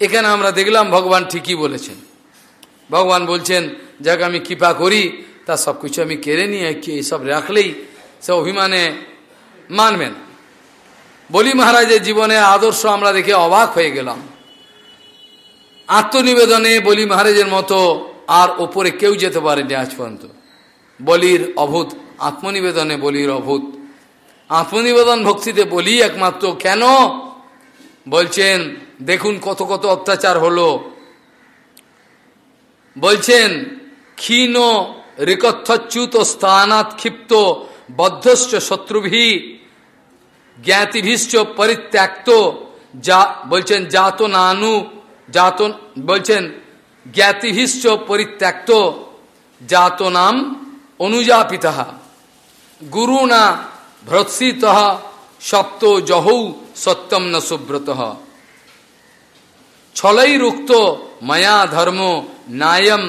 এখানে আমরা দেখলাম ভগবান ঠিকই বলেছেন। ভগবান বলছেন, যাকে আমি কৃপা করি, তা সব কিছু আমি কেড়ে নিয়ে এইসব রাখলেই সে অভিমানে মানবেন? বলি মহারাজের জীবনের আদর্শ আমরা দেখে অবাক হয়ে গেলাম। আত্মনিবেদনে বলি মহারাজের মতো আর ওপরে কেউ যেতে পারেনি আজ পর্যন্ত। বলির অভূত, আত্মনিবেদনে বলির অভূত। আত্মনিবেদন ভক্তিতে বলি একমাত্র কেন? বলছেন দেখুন কত কত অত্যাচার হলো। বলছেন, ক্ষীণ রিকথচ্যুত স্থানাৎ ক্ষিপ্ত বদ্ধশ্চ শত্রুভি জ্ঞাতিভিশ্চ পরিত্যক্ত যা, বলছেন জাত নানু জাত বলছেন, জ্ঞাতিভিশ্চ পরিত্যক্ত জাত নাম অনুযাপিত। গুরু না ভ্রৎসিত সপ্ত জহৌ সত্যম ন সুব্রত। ছলাই রুক্ত মায়া ধর্ম নায়ম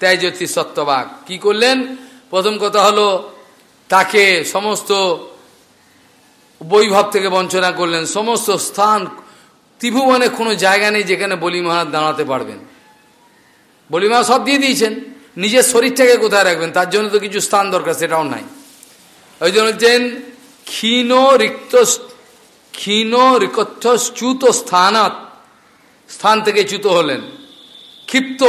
ত্যাজতি সত্যবাক কি করলেন প্রথম কথা হলো তাকে সমস্ত বৈভব থেকে বঞ্চনা করলেন সমস্ত স্থান ত্রিভুবনে কোনো জায়গা নেই যেখানে বলি মহারাজ দাঁড়াতে পারবেন বলি সব দিয়ে দিয়েছেন নিজের শরীরটাকে কোথায় রাখবেন তার জন্য তো কিছু স্থান দরকার সেটাও নাই ওই জন্য হচ্ছেন ক্ষীণ রিক্ত ক্ষীণ রিকথ স্থানাত স্থান থেকে চ্যুত হলেন। ক্ষিপ্ত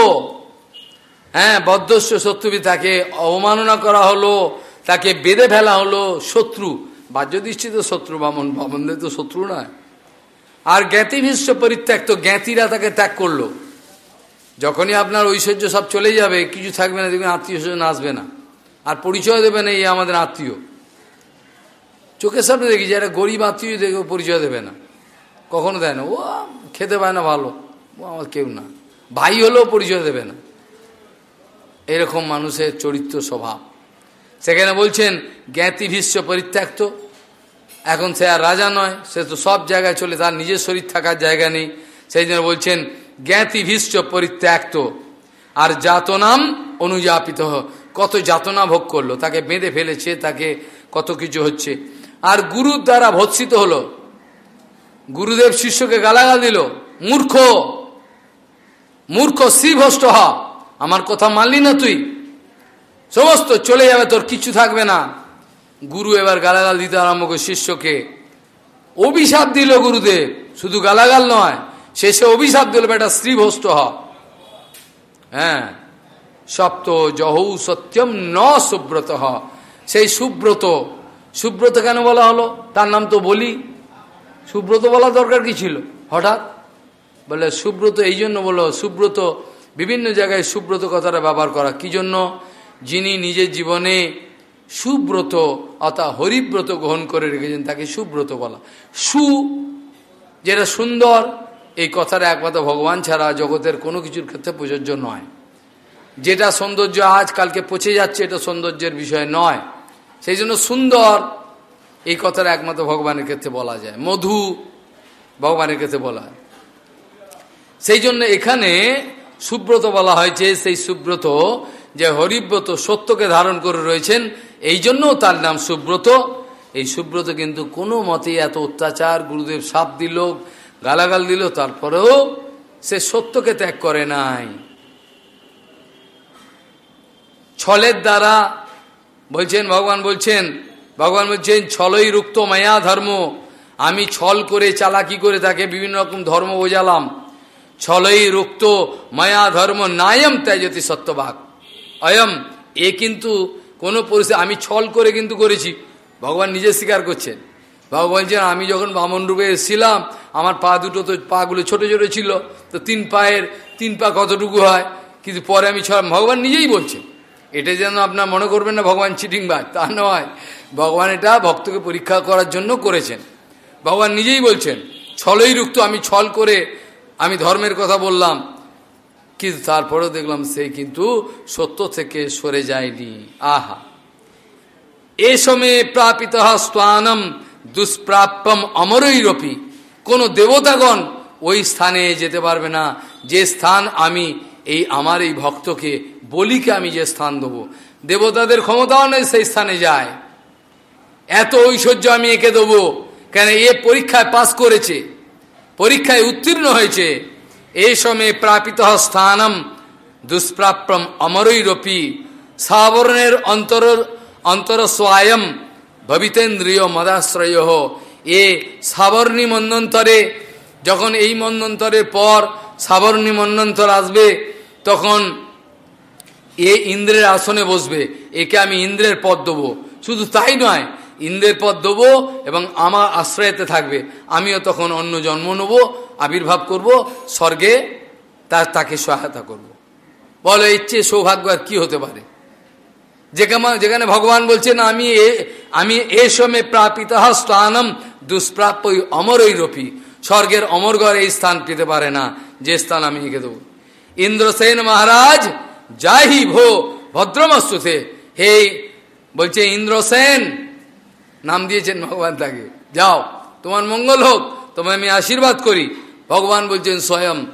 হ্যাঁ বদ্ধস্য শত্রুবি তাকে অবমাননা করা হলো, তাকে বেঁধে ফেলা হলো শত্রু বাহ্য দৃষ্টিতে শত্রু, বামন, বামনদের তো শত্রু নয়। আর জ্ঞাতিভীষ্য পরিত্যাক্ত জ্ঞাতিরা তাকে ত্যাগ করল। যখনই আপনার ঐশ্বর্য সব চলে যাবে, কিছু থাকবে না, দেখবেন আত্মীয় স্বজন আসবে না। আর পরিচয় দেবে না এই আমাদের আত্মীয়। চোখের সামনে দেখি যে একটা গরিব আত্মীয় দেখে পরিচয় দেবে না। কখনো দেয় না। ও খেতে পায় না ভালো। আমার কেউ না। ভাই হলেও পরিচয় দেবে না। এরকম মানুষের চরিত্র স্বভাব। সেখানে বলছেন, জ্ঞাতি ভীষ্ম পরিত্যক্ত। এখন সে আর রাজা নয়, সে তো সব জায়গায় চলে, তার নিজের শরীর থাকার জায়গা নেই। সেই জন্য বলছেন, জ্ঞাতি ভীষ্ম পরিত্যাক্ত। আর যাতনাম অনুযাপিত। কত যাতনা ভোগ করল। তাকে বেঁধে ফেলেছে, তাকে কত কিছু হচ্ছে। আর গুরুর দ্বারা ভৎসিত হলো। গুরুদেব শিষ্যকে গালাগাল দিল, মূর্খ মূর্খ শ্রীভষ্ট হ, আমার কথা মানলি না তুই। সমস্ত চলে যাবে, তোর কিছু থাকবে না। গুরু এবার গালাগাল দিতে আরম্ভ করে শিষ্যকে, অভিশাপ দিল গুরুদেব, শুধু গালাগাল নয়, শেষে অভিশাপ দিল, বেটা শ্রীভষ্ট হ। হ্যাঁ সপ্ত জহৌ সত্যম ন সুব্রত হ। সেই সুব্রত সুব্রত কেন বলা হলো? তার নাম তো বলি। সুব্রত বলা দরকার কি ছিল? হঠাৎ? বলে, সুব্রত এই জন্য বলো, সুব্রত বিভিন্ন জায়গায় সুব্রত কথাটা ব্যবহার করা। কি জন্য? যিনি নিজের জীবনে সুব্রত, অর্থাৎ হরিব্রত গ্রহণ করে রেখেছেন, তাকে সুব্রত বলা। সু, যেটা সুন্দর, এই কথাটা একমাত্র ভগবান ছাড়া জগতের কোনো কিছুর ক্ষেত্রে প্রযোজ্য নয়। যেটা সৌন্দর্য আজ কালকে পচে যাচ্ছে, এটা সৌন্দর্যের বিষয় নয়। সেই জন্য সুন্দর এই কথাটা একমাত্র ভগবানের ক্ষেত্রে বলা যায়। মধু ভগবানের ক্ষেত্রে বলা হয়। সেই জন্য এখানে সুব্রত বলা হয়েছে, সেই সুব্রত যে হরিব্রত সত্যকে ধারণ করে রয়েছেন, এই জন্য তার নাম সুব্রত। এই সুব্রত কিন্তু কোনো মতে এত অত্যাচার, গুরুদেব সাপ দিল, গালাগাল দিল, তারপরেও সে সত্যকে ত্যাগ করে নাই। ছলের দ্বারা বলছেন, ভগবান বলছেন ভগবান বলছেন, ছলই রুক্ত মায়া ধর্ম। আমি ছল করে চালাকি করে তাকে বিভিন্ন রকম ধর্ম বোঝালাম। ছলই রুক্ত মায়া ধর্ম নায়ম ত্যাজতি সত্যবাক। অয়ম, এ কিন্তু কোনো পরিস্থিতি, আমি ছল করে কিন্তু করেছি। ভগবান নিজে স্বীকার করছেন। ভগবান বলছেন, আমি যখন বামন রূপে এসেছিলাম, আমার পা দুটো তো, পাগুলো ছোট ছোট ছিল, তো তিন পায়ের, তিন পা কতটুকু হয়? কিন্তু পরে আমি ছড়াম ভগবান নিজেই বলছেন। এটা যেন আপনার মনে করবেন না, ভগবান চিটিংবাজ, তা নয়। ভগবান এটা ভক্তকে পরীক্ষা করার জন্য করেছেন। ভগবান নিজেই বলছেন, ছলই রুক্ত, আমি ছল করে আমি ধর্মের কথা বললাম, কিন্তু তারপরেও দেখলাম সে কিন্তু সত্য থেকে সরে যায়নি। আহা! এ সময়ে প্রাপিত স্থানম দুষ্প্রাপ্যম অমরৈরপি। কোনো দেবতাগণ ওই স্থানে যেতে পারবে না। যে স্থান আমি, এই আমার এই ভক্তকে, বলিকে আমি যে স্থান দেবো, দেবতাদের ক্ষমতাও নেই সেই স্থানে যায়। এত ঐশ্বর্য আমি একে দেবো। কেন এ পরীক্ষায় পাস করেছে, পরীক্ষায় উত্তীর্ণ হয়েছে। এস সময়ে প্রাপিত স্থানম দুষ্প্রাপ্যম অমরৈরপি, সাবরণের অন্তর অন্তর স্বয়ং ভবিতেন্দ্রিয় মদাশ্রয়। এ সাবর্ণী মন্নন্তরে যখন এই মন্নন্তরের পর সাবর্ণী মন্নন্তর আসবে, তখন এ ইন্দ্রের আসনে বসবে। একে আমি ইন্দ্রের পদ দেবো। শুধু তাই নয় ইন্দ্রের পদ দেবো এবং আমার আশ্রয়তে থাকবে। আমিও তখন অন্য জন্ম নেব, আবির্ভাব করব, স্বর্গে তার, তাকে সহায়তা করব। বলো ইচ্ছে সৌভাগ্য আর কি হতে পারে? যেখানে যেখানে ভগবান বলছেন, আমি এ আমি এ সময় প্রাপিত স্থানম দুষ্প্রাপ্য অমরই রপি। স্বর্গের অমরগড় এই স্থান পেতে পারে না, যে স্থান আমি এঁকে দেবো। ইন্দ্রসেন মহারাজ যাহি ভো, ভদ্রমস্তুতে। হে বলছে ইন্দ্রসেন নাম দিয়েছেন ভগবান তাকে। যাও, তোমার মঙ্গল হোক, তোমায় আমি আশীর্বাদ করি। ভগবান বলছেন, স্বয়ং।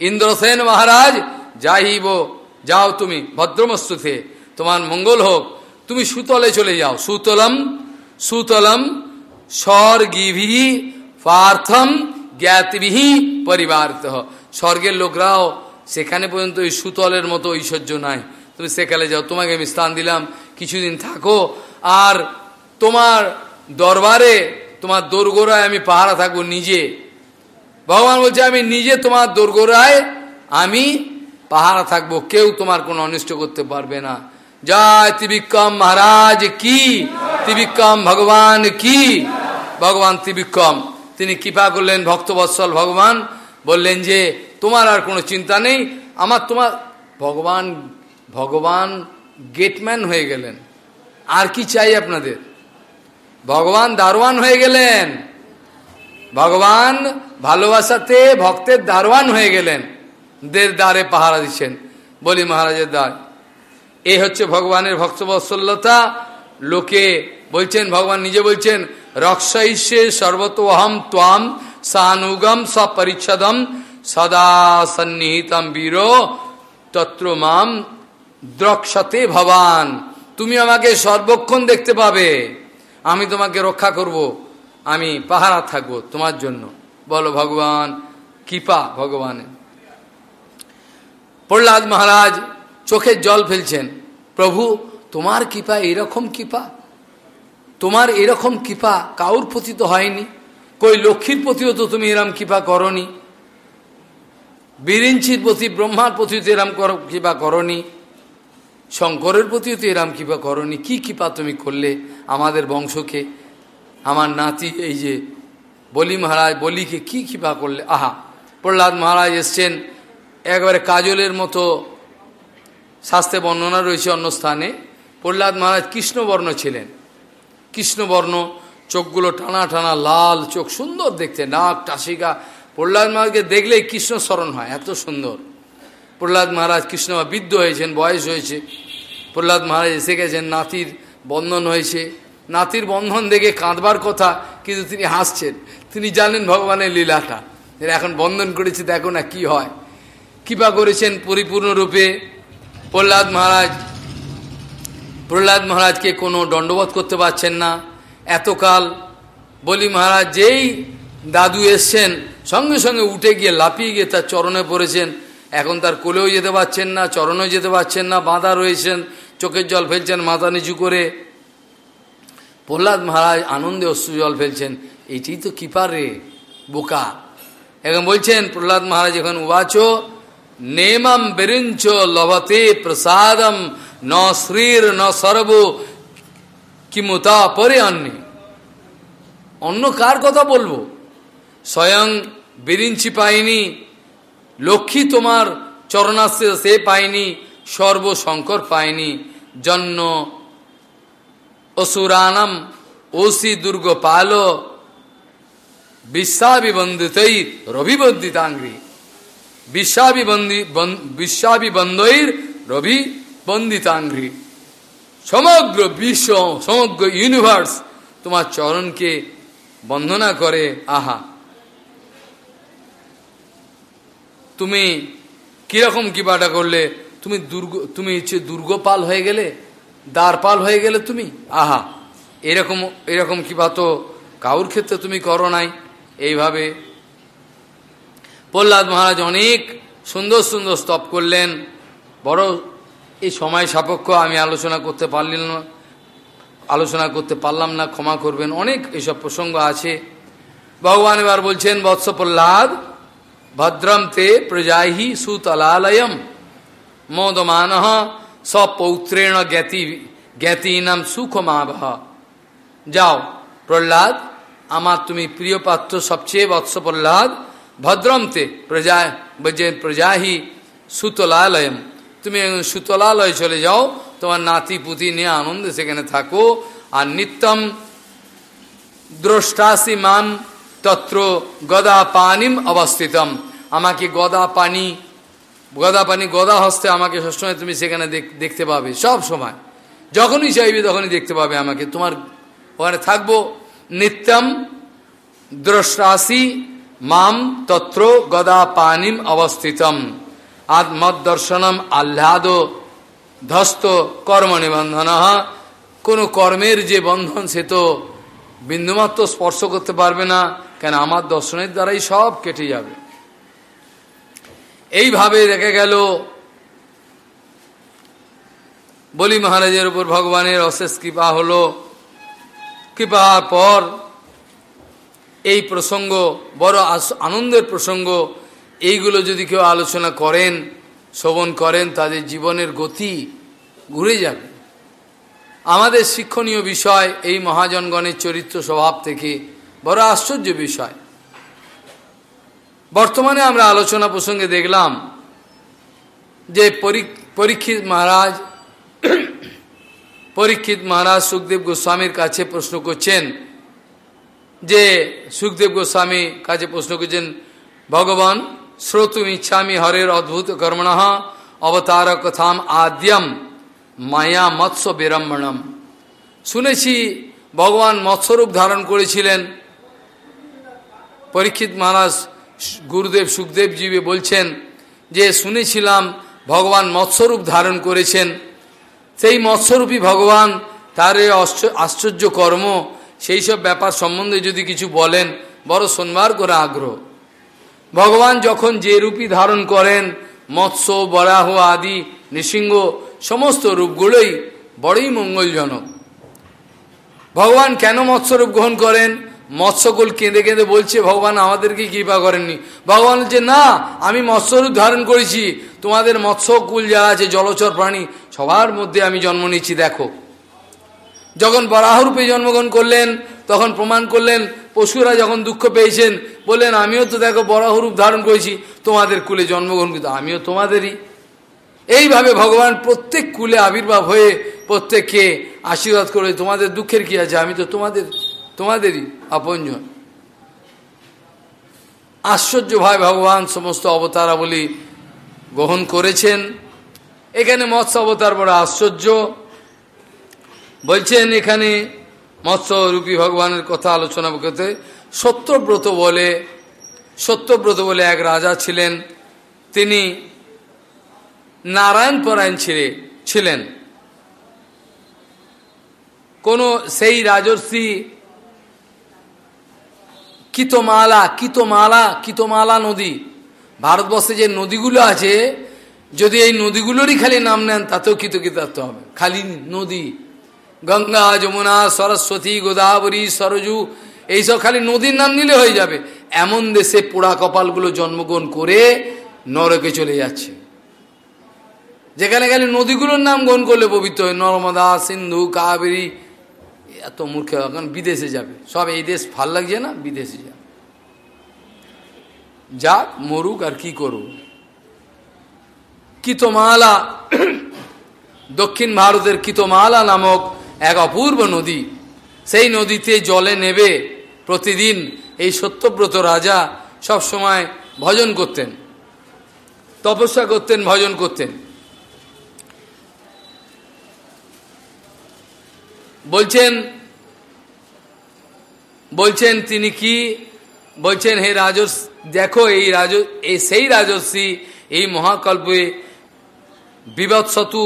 ইন্দ্রসেন মহারাজ, যাইব, যাও তুমি ভদ্রমস্তুতে। তোমার মঙ্গল হোক। তুমি সুতলে চলে যাও। সুতলম সুতলম, স্বর্গিভি, পার্থম জ্ঞাতিবিহি পরিবারিত। স্বর্গের লোকরাও সেখানে পর্যন্ত ওই সুতলের মতো ঐশ্বর্য নাই। তুমি সেখানে যাও। তোমাকে আমি স্থান দিলাম। কিছুদিন থাকো। আর তোমার দরবারে, তোমার দোরগোড়ায় আমি পাহারা থাকব নিজে। ভগবান বলছে, আমি নিজে তোমার দোরগোড়ায় আমি পাহারা থাকব। কেউ তোমার কোনো অনিষ্ট করতে পারবে না। জয় ত্রিবিক্রম মহারাজ কি? ত্রিবিক্রম ভগবান কি? ভগবান ত্রিবিক্রম। তিনি কৃপা করলেন ভক্তবৎসল ভগবান। বললেন যে, তোমার আর কোনো চিন্তা নেই। আমার তোমার ভগবান ভগবান গেটম্যান হয়ে গেলেন। আর কি চাই আপনাদের? ভগবান দারোয়ান হয়ে গেলেন। ভগবান ভালোবাসাতে, ভক্তের দারোয়ান হয়ে গেলেন। দের দ্বারে পাহারা দিচ্ছেন। বলি মহারাজের দ্বার। এই হচ্ছে ভগবানের ভক্তবৎসল্যতা। লোকে বলছেন, ভগবান নিজে বলছেন রক্ষইষ্যে সর্বত অহম ত্বাম সানুগম সপরিচ্ছদম সদা সন্নিহিতম বীর তত্র মাম দ্রক্ষতে ভবান। তুমি আমাকে সর্বক্ষণ দেখতে পাবে। আমি তোমাকে রক্ষা করব। আমি পাহারা থাকব তোমার জন্য। বলো, ভগবান, কৃপা ভগবানের প্রহ্লাদ মহারাজ চোখের জল ফেলছেন। প্রভু, তোমার কৃপা এরকম কৃপা? তোমার এরকম কৃপা কাউর প্রতি তো হয়নি। কই, লক্ষ্মীর প্রতিও তো তুমি এরম কৃপা করনি। বিরিঞ্চির প্রতি, ব্রহ্মার প্রতি তো এরম কৃপা করনি। শঙ্করের প্রতিও তো এরম কৃপা করনি। কি কৃপা তুমি করলে আমাদের বংশকে? আমার নাতি এই যে বলি মহারাজ, বলিকে কি কৃপা করলে? আহা, প্রহ্লাদ মহারাজ এসছেন, একবারে কাজলের মতো শাস্ত্রে বর্ণনা রয়েছে অন্য স্থানে। প্রহ্লাদ মহারাজ কৃষ্ণবর্ণ ছিলেন। কৃষ্ণবর্ণ, চোখগুলো টানা টানা লাল, চোখ সুন্দর দেখতে, নাক, টাসিকা। প্রহ্লাদ মহারাজকে দেখলেই কৃষ্ণ স্মরণ হয়, এত সুন্দর। প্রহ্লাদ মহারাজ কৃষ্ণ বৃদ্ধ হয়েছেন, বয়স হয়েছে। প্রহ্লাদ মহারাজ এসে গেছেন, নাতির বন্ধন হয়েছে। নাতির বন্ধন দেখে কাঁদবার কথা, কিন্তু তিনি হাসছেন। তিনি জানেন ভগবানের লীলাটা। এখন বন্ধন করেছে, দেখো না কি হয়। কৃপা করেছেন পরিপূর্ণরূপে প্রহ্লাদ মহারাজ। প্রহ্লাদ মহারাজকে কোনো দণ্ডবোধ করতে পারছেন না। এতকাল বলি মহারাজ, যেই দাদু এসছেন, সঙ্গে সঙ্গে উঠে গিয়ে লাফিয়ে গিয়ে তার চরণে পড়েছেন। এখন তার কোলেও যেতে পারছেন না, চরণেও যেতে পারছেন না, বাঁধা রয়েছেন, চোখের জল ফেলছেন, মাথা নিচু করে। প্রহ্লাদ মহারাজ আনন্দে অশ্রু জল ফেলছেন এটি তো কৃপার রে, বোকা। এখন বলছেন, প্রহ্লাদ মহারাজ এখন উবাচ, নেমাম বিরিঞ্চ লভতে প্রসাদম, ন শ্রীর ন সর্ব কিমুতা পরে অন্য অন্য কার কথা বলব? স্বয়ং বিরিঞ্চি পাইনি লক্ষ্মী তোমার চরণাশ্রে সে পায়নি, সর্বশঙ্কর পায়নি। জন্য অসুরানাম ওসি দুর্গ পাল বিশ্বাবিবন্দিতই রবিবন্দিতাঙ্গি বিশ্বাবিবন্দি বিশ্বাবিবন্ধৈর রবি বন্দিতাঙ্ঘ্রি সমগ্র বিশ্ব, সমগ্র ইউনিভার্স তোমার চরণকে বন্দনা করে। আহা। তুমি কীরকম কিবাটা করলে? তুমি দুর্গ, তুমি হচ্ছে দুর্গপাল হয়ে গেলে? দ্বারপাল হয়ে গেলে তুমি? আহা, এরকম এরকম কিবা তো কাউর ক্ষেত্রে তুমি করো নাই। এইভাবে প্রহ্লাদ মহারাজ অনেক সুন্দর সুন্দর স্তব করলেন। বড় এই সময় সাপেক্ষ, আমি আলোচনা করতে পারলাম না, আলোচনা করতে পারলাম না, ক্ষমা করবেন। অনেক এসব প্রসঙ্গ আছে। ভগবান এবার বলছেন, বৎস প্রহ্লাদ ভদ্রম তে প্রজাহি সুতলালয়ম মোদমান সপৌত্রেণ জ্ঞাতি জ্ঞাতিনাম সুখমাবহ যাও প্রহ্লাদ আমার তুমি প্রিয় পাত্র সবচেয়ে বৎস প্রহ্লাদ ভদ্রমতে প্রজা প্রজাহি সুতলালয়ম তুমি সুতলালয় চলে যাও তোমার নাতি পুতি নিয়ে আনন্দে সেখানে থাকো আর নিত্যম দ্রষ্টাসি মাম তত্র গদা পানিম অবস্থিতম। আমাকে গদা পানি গদা পানি গদা হস্তে আমাকে সবসময় তুমি সেখানে দেখতে পাবে, সব সময়। যখনই চাইবে তখনই দেখতে পাবে আমাকে। তোমার ওখানে থাকব। নিত্যম দ্রষ্টাসি মাম তত্র গদা পানিম অবস্থিতম আত্মদর্শনম আহ্লাদ ধস্ত কর্ম নিবন্ধন কোনো কর্মের যে বন্ধন সে তো বিন্দুমাত্র স্পর্শ করতে পারবে না। কেন আমার দর্শনের দ্বারাই সব কেটে যাবে? এইভাবে রেখে গেল। বলি মহারাজের উপর ভগবানের অশেষ কৃপা হলো। কৃপার পর এই প্রসঙ্গ, বড় আনন্দের প্রসঙ্গ, এইগুলো যদি কেউ আলোচনা করেন, শ্রবণ করেন, তাদের জীবনের গতি ঘুরে যাবে। আমাদের শিক্ষণীয় বিষয় এই মহাজনগণের চরিত্র স্বভাব থেকে বড় আশ্চর্য বিষয়। বর্তমানে আমরা আলোচনা প্রসঙ্গে দেখলাম যে পরীক্ষিত মহারাজ পরীক্ষিত মহারাজ সুখদেব গোস্বামীর কাছে প্রশ্ন করছেন যে সুখদেব গোস্বামী কাছে প্রশ্ন করছেন, ভগবান, শ্রোতুম ইচ্ছামি হরের অদ্ভুত কর্মণ অবতার কথাম আদ্যম মায়া মৎস্য বিড়ম্বনম শুনেছি ভগবান মৎস্যরূপ ধারণ করেছিলেন। পরীক্ষিত মহারাজ গুরুদেব সুখদেব জীবে বলছেন যে শুনেছিলাম ভগবান মৎস্যরূপ ধারণ করেছেন। সেই মৎস্যরূপী ভগবান তার আশ্চর্য কর্ম, সেই সব ব্যাপার সম্বন্ধে যদি কিছু বলেন, বড় সোনবার করে আগ্রহ। ভগবান যখন যে রূপই ধারণ করেন, মৎস্য, বরাহ আদি, নৃসিংহ, সমস্ত রূপগুলোই বড়ই মঙ্গলজনক। ভগবান কেন মৎস্যরূপ গ্রহণ করেন? মৎস্যকুল কেঁদে কেঁদে বলছে, ভগবান, আমাদেরকে কৃপা করেননি। ভগবান বলছে, না, আমি মৎস্যরূপ ধারণ করেছি। তোমাদের মৎস্যকুল যারা আছে, জলচর প্রাণী, সবার মধ্যে আমি জন্ম নিচ্ছি দেখো। যখন বরাহরূপে জন্মগ্রহণ করলেন, তখন প্রমাণ করলেন, পশুরা যখন দুঃখ পেয়েছেন, বললেন, আমিও তো দেখো বরাহরূপ ধারণ করেছি, তোমাদের কুলে জন্মগ্রহণ কিন্তু আমিও তোমাদেরই। এইভাবে ভগবান প্রত্যেক কুলে আবির্ভাব হয়ে প্রত্যেককে আশীর্বাদ করে, তোমাদের দুঃখের কি আছে? আমি তো তোমাদের তোমাদেরই আপনজন। আশ্চর্য ভাই ভগবান, সমস্ত অবতারাবলী গ্রহণ করেছেন। এখানে মৎস্য অবতার বড় আশ্চর্য। বলছেন এখানে মৎস্যরূপী ভগবানের কথা আলোচনা করতে, সত্যব্রত বলে সত্যব্রত বলে এক রাজা ছিলেন। তিনি নারায়ণ পরায়ণ ছিলেন। কোন সেই রাজর্ষি কিতমালা কিতমালা কিতমালা নদী। ভারতবর্ষে যে নদীগুলো আছে, যদি এই নদীগুলোরই খালি নাম নেন, তাতেও কৃতকৃতার্থ হবে। খালি নদী। গঙ্গা, যমুনা, সরস্বতী, গোদাবরী, সরজু, এইসব খালি নদীর নাম নিলে হয়ে যাবে। এমন দেশে পোড়া কপালগুলো জন্মগ্রহণ করে নরকে চলে যাচ্ছে। যেখানে খালি নদীগুলোর নাম গ্রহণ করলে পবিত্র হয়। নর্মদা, সিন্ধু, কাবেরী এত মূর্খ এখন বিদেশে যাবে। সব এই দেশ ভালো লাগছে না, বিদেশে যাবে। যাক, মরুক আর কি করুক। কিতমালা, দক্ষিণ ভারতের কিতমালা নামক এক অপূর্ব নদী। সেই নদীতে জলে নেবে প্রতিদিন এই সত্যব্রত রাজা সব সময় ভজন করতেন, তপস্যা করতেন, ভজন করতেন। বলছেন বলছেন তিনি কি? বলছেন, হে রাজস, দেখো এই রাজ এই সেই রাজস্বী, এই মহাকল্পে বিবৎসতু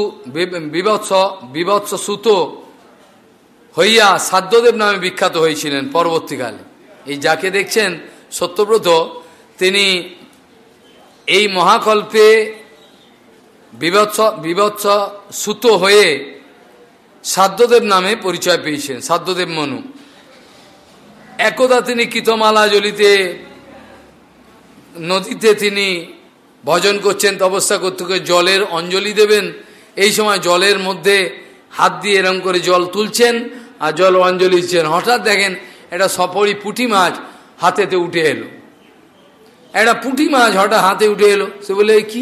বিবৎস বিবৎস সুত হইয়া সাধ্যদেব নামে বিখ্যাত হয়েছিলেন পরবর্তীকালে। এই যাকে দেখছেন সত্যব্রত, তিনি এই মহাকল্পে বিভৎস বিভৎস সুত হয়ে সাধ্যদেব নামে পরিচয় পেয়েছেন সাধ্যদেব মনু। একদা তিনি কীতমালা জলিতে নদীতে তিনি ভজন করছেন, তপস্যা করতে জলের অঞ্জলি দেবেন। এই সময় জলের মধ্যে হাত দিয়ে এরম করে জল তুলছেন আর জল অঞ্জলি দিচ্ছেন। হঠাৎ দেখেন একটা সপরি পুঁটি মাছ হাতেতে উঠে এলো। একটা পুঁটি মাছ হঠাৎ হাতে উঠে এলো। সে বলে কি?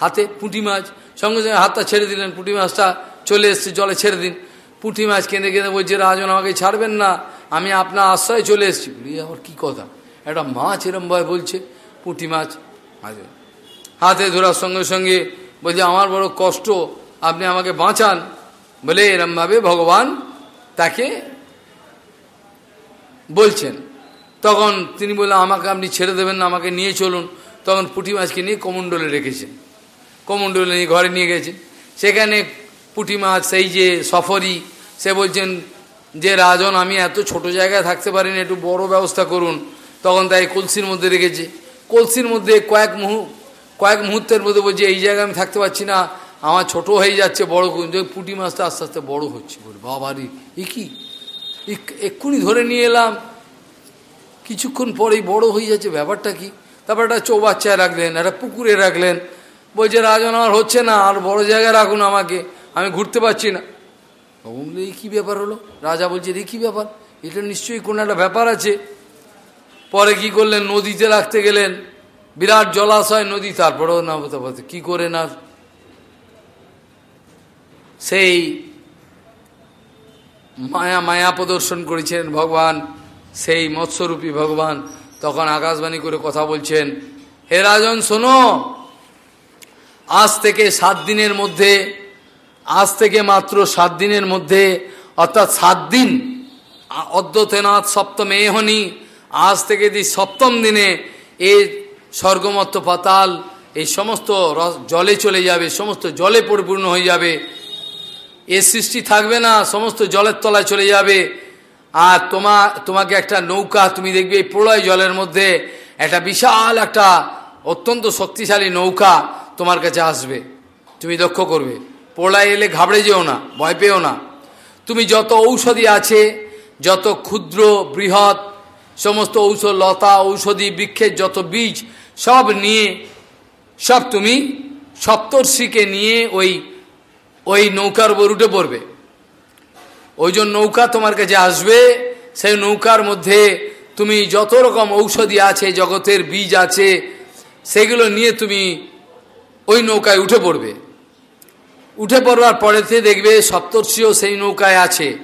হাতে পুঁটি মাছ? সঙ্গে সঙ্গে হাতটা ছেড়ে দিলেন। পুঁটি মাছটা চলে এসছে, জলে ছেড়ে দিন। পুঁটি মাছ কেঁদে কেঁদে বলছে, রাজন, আমাকে ছাড়বেন না। আমি আপনার আশ্রয় চলে এসেছি। বলি আবার কী কথা? একটা মাছ এরম এরমভাবে বলছে, পুঁটি মাছ। হাতে ধরার সঙ্গে সঙ্গে বলছে, আমার বড় কষ্ট, আপনি আমাকে বাঁচান। বলে এরমভাবে ভগবান তাকে বলছেন। তখন তিনি বলে আমাকে আপনি ছেড়ে দেবেন না, আমাকে নিয়ে চলুন। তখন পুঁটি মাছকে নিয়ে কমণ্ডলে রেখেছেন কমণ্ডলে নিয়ে ঘরে নিয়ে গেছেন সেখানে পুঁটি মাছ সেই যে সফরি, সে বলছেন যে রাজন, আমি এত ছোট জায়গায় থাকতে পারি না একটু বড় ব্যবস্থা করুন। তখন তাই কলসির মধ্যে রেখেছে। কলসির মধ্যে কয়েক মুহূ কয়েক মুহূর্তের মধ্যে বলছে, এই জায়গায় আমি থাকতে পারছি না, আমার ছোট হয়ে যাচ্ছে, বড় পুঁটি মাছটা আস্তে আস্তে বড় হচ্ছে। বলে বাবারি এ কি এক্ষুনি ধরে নিয়ে এলাম। কিছুক্ষণ পরেই বড় হয়ে যাচ্ছে, ব্যাপারটা কি? তারপর একটা চৌবাচ্চায় রাখলেন, একটা পুকুরে রাখলেন। বলছে, রাজন, আমার হচ্ছে না, আর বড় জায়গায় রাখুন আমাকে, আমি ঘুরতে পারছি না। বললে এই কী ব্যাপার হলো? রাজা বলছে এই কী ব্যাপার? এটা নিশ্চয়ই কোনো একটা ব্যাপার আছে। পরে কি করলেন? নদীতে রাখতে গেলেন। বিরাট জলাশয়, নদী, তারপরেও না কী করে না? সেই মায়া মায়া প্রদর্শন করেছেন ভগবান, সেই মৎস্যরূপী ভগবান। তখন আকাশবাণী করে কথা বলছেন, হে রাজন, শোনো, আজ থেকে সাত দিনের মধ্যে আজ থেকে মাত্র সাত দিনের মধ্যে, অর্থাৎ সাত দিন অদ্যতেনাথ সপ্তম এহনি আজ থেকে দি সপ্তম দিনে এই স্বর্গমত্ত পাতাল, এই সমস্ত জলে চলে যাবে, সমস্ত জলে পরিপূর্ণ হয়ে যাবে, এ সৃষ্টি থাকবে না, সমস্ত জলের তলায় চলে যাবে। আর তোমা, তোমাকে একটা নৌকা, তুমি দেখবে এই প্রলয় জলের মধ্যে একটা বিশাল একটা অত্যন্ত শক্তিশালী নৌকা তোমার কাছে আসবে। তুমি দক্ষ করবে। প্রলয় এলে ঘাবড়ে যেও না, ভয় পেও না। তুমি যত ঔষধি আছে, যত ক্ষুদ্র, বৃহৎ, সমস্ত ঔষধ, লতা, ঔষধি, বৃক্ষের যত বীজ, সব নিয়ে, সব তুমি সপ্তর্ষিকে নিয়ে ওই ওই নৌকার উপর উঠে পড়বে। ওই জন্য নৌকা তোমার কাছে আসবে, সেই নৌকার মধ্যে তুমি যত রকম ঔষধি আছে, জগতের বীজ আছে, সেগুলো নিয়ে তুমি ওই নৌকায় উঠে পড়বে। উঠে পড়বার পরেতে দেখবে সপ্তর্ষিও সেই নৌকায় আছে।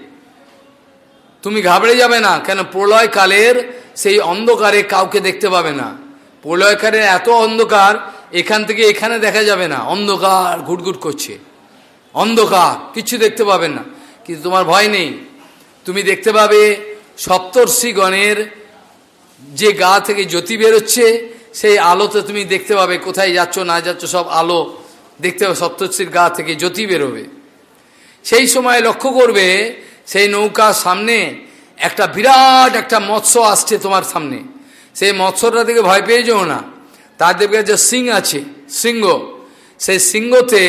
তুমি ঘাবড়ে যাবে না, কেন প্রলয়কালের সেই অন্ধকারে কাউকে দেখতে পাবে না। প্রলয়কালের এত অন্ধকার, এখান থেকে এখানে দেখা যাবে না। অন্ধকার ঘুটঘুট করছে। অন্ধকার কিছু দেখতে পাবেন না। কিন্তু তোমার ভয় নেই। তুমি দেখতে পাবে সপ্তর্ষিগণের যে গা থেকে জ্যোতি বেরোচ্ছে, সেই আলোতে তুমি দেখতে পাবে কোথায় যাচ্ছ, না যাচ্ছ, সব আলো দেখতে পাবে সপ্তর্ষির গা থেকে জ্যোতি বেরোবে। সেই সময় লক্ষ্য করবে, সেই নৌকার সামনে একটা বিরাট একটা মৎস্য আসছে তোমার সামনে। সেই মৎস্যটা থেকে ভয় পেয়ে যাও না। দেখবে যে সিং আছে, সিংহ। সেই সিংহতে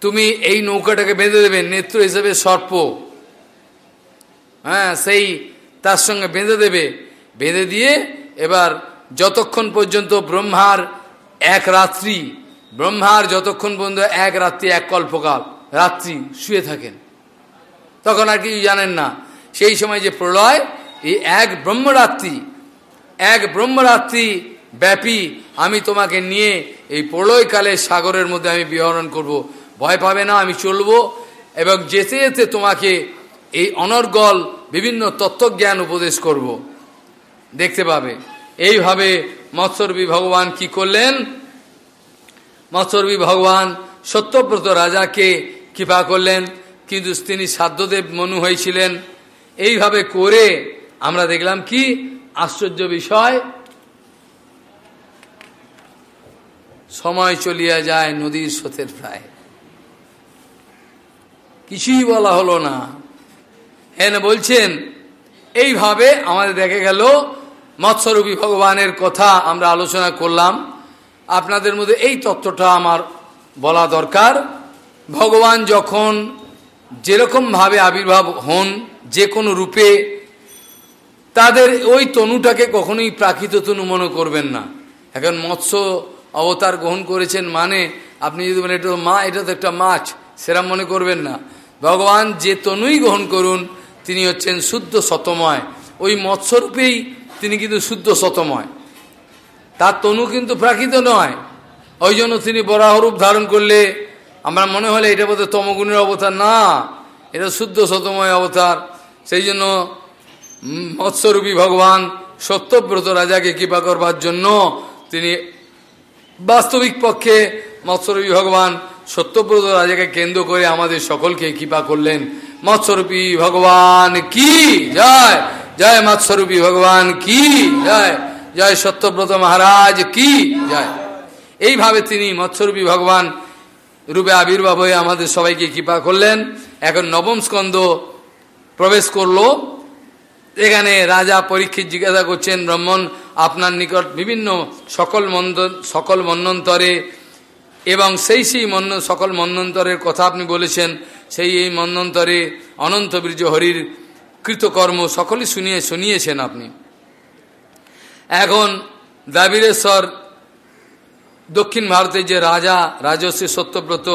তুমি এই নৌকাটাকে বেঁধে দেবে, নেত্র হিসেবে সর্প। হ্যাঁ সেই তার সঙ্গে বেঁধে দেবে। বেঁধে দিয়ে এবার যতক্ষণ পর্যন্ত ব্রহ্মার এক রাত্রি ব্রহ্মার যতক্ষণ পর্যন্ত এক রাত্রি, এক কল্পকাল, রাত্রি শুয়ে থাকেন। তখন আর কিছু জানেন না। সেই সময় যে প্রলয়, এই এক ব্রহ্মরাত্রি এক ব্রহ্মরাত্রি ব্যাপী আমি তোমাকে নিয়ে এই প্রলয়কালের সাগরের মধ্যে আমি বিহরণ করব। ভয় পাবে না, আমি চলবো এবং যেতে যেতে তোমাকে এই অনর্গল বিভিন্ন তত্ত্বজ্ঞান উপদেশ করব। দেখতে পাবে। এইভাবে মৎসর্বী ভগবান কি করলেন? মৎসর্বী ভগবান সত্যব্রত রাজাকে কৃপা করলেন, কিন্তু তিনি সাধ্যদেব মনু হয়েছিলেন। এইভাবে করে আমরা দেখলাম কি? আশ্চর্য বিষয়। সময় চলিয়া যায় নদীর স্রোতের প্রায়। কিছুই বলা হলো না। এনে বলছেন, এইভাবে আমাদের দেখে গেল মৎস্যরূপী ভগবানের কথা আমরা আলোচনা করলাম। আপনাদের মধ্যে এই তত্ত্বটা আমার বলা দরকার। ভগবান যখন যেরকমভাবে আবির্ভাব হন যে কোনো রূপে, তাদের ওই তনুটাকে কখনোই প্রাকৃত তনু মনে করবেন না। এখন মৎস্য অবতার গ্রহণ করেছেন মানে আপনি যদি বলেন, এটা মা, এটা তো একটা মাছ সেরা মনে করবেন না। ভগবান যে তনুই গ্রহণ করুন, তিনি হচ্ছেন শুদ্ধ শতময় ওই মৎস্যরূপেই তিনি কিন্তু শুদ্ধ শতময় তার তনু কিন্তু প্রাকৃত নয়। ওই জন্য তিনি বরাহরূপ ধারণ করলে আমার মনে হলে এটা বোধহয় তমগুণের অবতার না, এটা শুদ্ধ শতময় অবতার। সেই জন্য মৎস্যরূপী ভগবান সত্যব্রত রাজাকে কৃপা করবার জন্য তিনি বাস্তবিক পক্ষে মৎস্যরূপী ভগবান সত্যব্রত রাজাকে কেন্দ্র করে আমাদের সকলকে কৃপা করলেন। মৎস্যরূপী ভগবান কি? জয়! জয় মৎস্যরূপী ভগবান কি? জয়! জয় সত্যব্রত মহারাজ, কি জয়। এইভাবে তিনি মৎস্যরূপী ভগবান রূপে আবির্ভাব হয়ে আমাদের সবাইকে কৃপা করলেন। এখন নবম স্কন্ধ প্রবেশ করল। এখানে রাজা পরীক্ষিত জিজ্ঞাসা করছেন, ব্রাহ্মণ, আপনার নিকট বিভিন্ন সকল মন্দ, সকল মন্নন্তরে এবং সেই সেই মন্ন, সকল মন্নন্তরের কথা আপনি বলেছেন, সেই এই মন্নন্তরে অনন্ত বীর্য হরির কৃতকর্ম সকলে শুনিয়ে, শুনিয়েছেন আপনি। এখন দ্রাবিড়েশ্বর দক্ষিণ ভারতের যে রাজা রাজশ্রী সত্যব্রত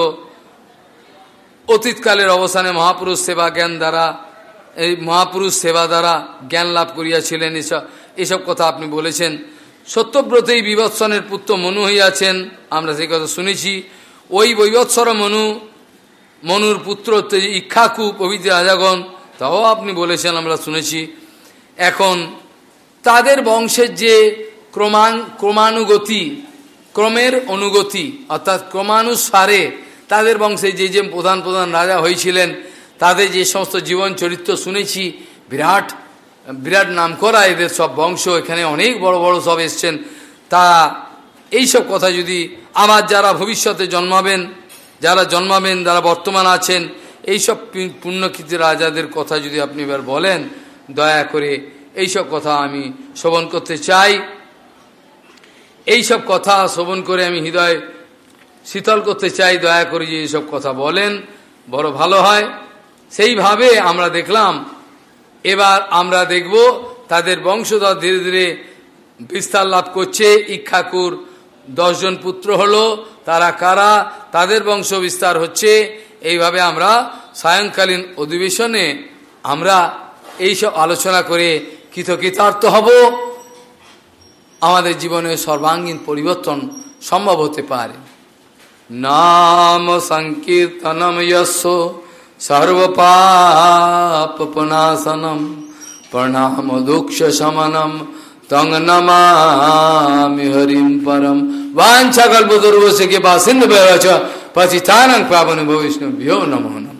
অতীতকালের অবসানে মহাপুরুষ সেবা জ্ঞান দ্বারা, এই মহাপুরুষ সেবা দ্বারা জ্ঞান লাভ করিয়াছিলেন। এসব এসব কথা আপনি বলেছেন। সত্যব্রতেই বিবৎসনের পুত্র মনু হইয়াছেন, আমরা সেই কথা শুনেছি। ওই বৈবৎসর মনু, মনুর পুত্র ইক্ষাকু প্রভৃতি রাজাগণ, তাও আপনি বলেছেন, আমরা শুনেছি। এখন তাদের বংশের যে ক্রমান, ক্রমানুগতি, ক্রমের অনুগতি, অর্থাৎ ক্রমানুসারে তাদের বংশে যে যে প্রধান প্রধান রাজা হয়েছিলেন, তাদের যে সমস্ত জীবন চরিত্র শুনেছি, বিরাট বিরাট নাম করা এদের সব বংশ, এখানে অনেক বড় বড় সব এসছেন। তা এইসব কথা যদি আবার যারা ভবিষ্যতে জন্মাবেন, যারা জন্মাবেন, যারা বর্তমান আছেন এইসব পুণ্যকৃতি রাজাদের কথা যদি আপনি এবার বলেন, দয়া করে এইসব কথা আমি শ্রবণ করতে চাই। এইসব কথা শ্রবণ করে আমি হৃদয় শীতল করতে চাই। দয়া করে যে এইসব কথা বলেন, বড় ভালো হয়। সেইভাবে আমরা দেখলাম, এবার আমরা দেখব তাদের বংশধর ধীরে ধীরে বিস্তার লাভ করছে। ইক্ষাকুর দশজন পুত্র হলো, তারা কারা, তাদের বংশ বিস্তার হচ্ছে। এইভাবে আমরা সায়ংকালীন অধিবেশনে আমরা এইসব আলোচনা করে কৃতকৃতার্থ হব। আমাদের জীবনে সর্বাঙ্গীন পরিবর্তন সম্ভব হতে পারে। নাম সংকীর্তনম যশ সর্বপাপনাশনম প্রণাম দুঃখ শমনম তং নমামি হরিম পরম। বাঞ্ছা কল্পতর্বশে কে বা সিন্ধু পতিতানং পাবন ভবিষ্ণু ভ্যো নমো।